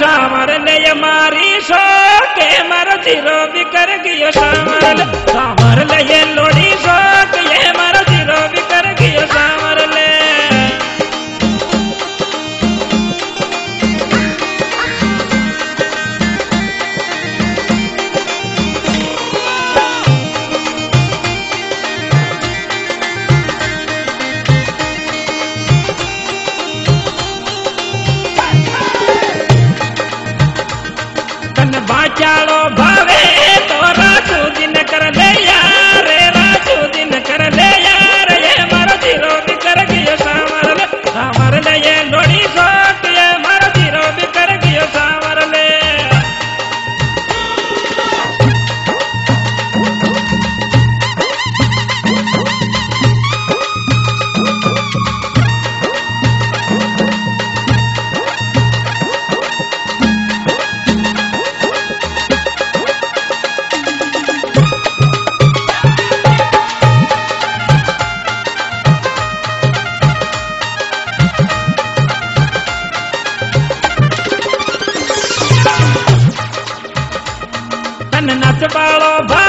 सामर ने ये मारी सो के मर ज़ीरो भी कर गियो सामर। सामर ले ये लो Balabala.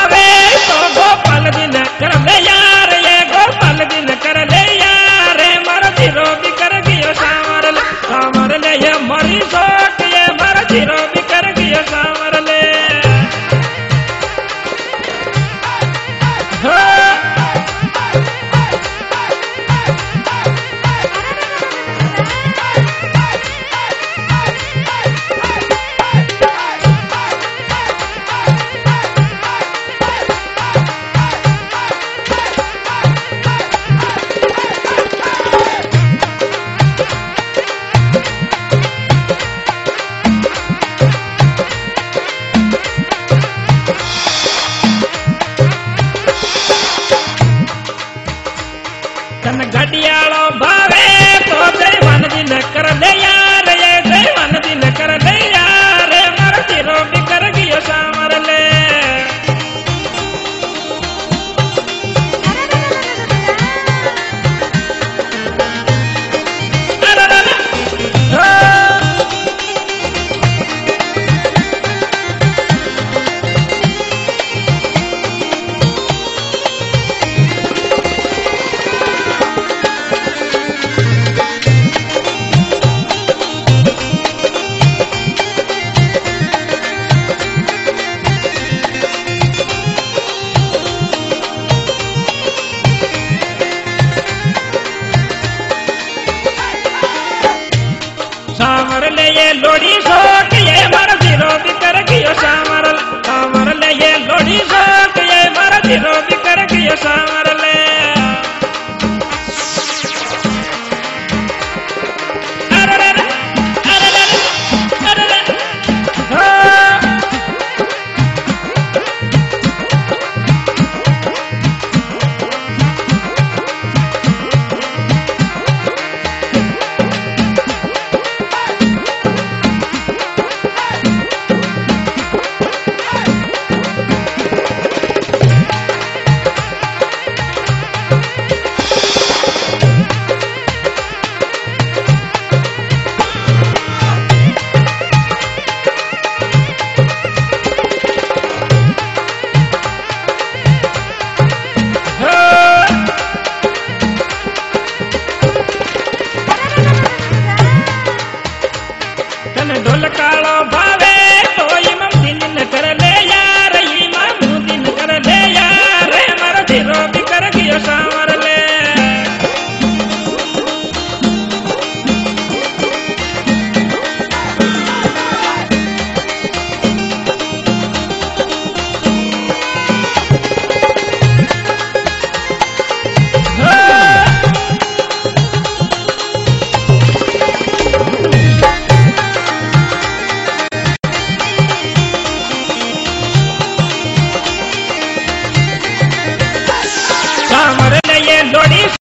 तन घड़ियालो भावे तो जय मन दिन कर दे यार, जय जय मन दिन कर you நொடி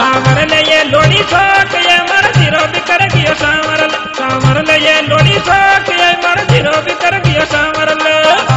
सावर ले ये लोड़ी सोक, ये मर ज़ीरो भी कर गियो सावर सावर ले ये लोड़ी सोक, ये मर ज़ीरो भी कर गियो सावर ले।